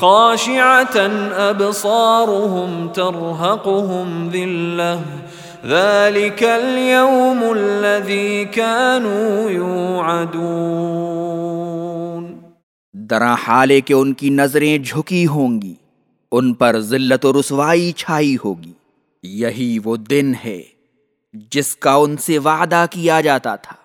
خاشعة أبصارهم ترهقهم ذلة. ذلك اليوم الذي كانوا يوعدون. درا حالے کہ ان کی نظریں جھکی ہوں گی، ان پر ذلت و رسوائی چھائی ہوگی، یہی وہ دن ہے جس کا ان سے وعدہ کیا جاتا تھا۔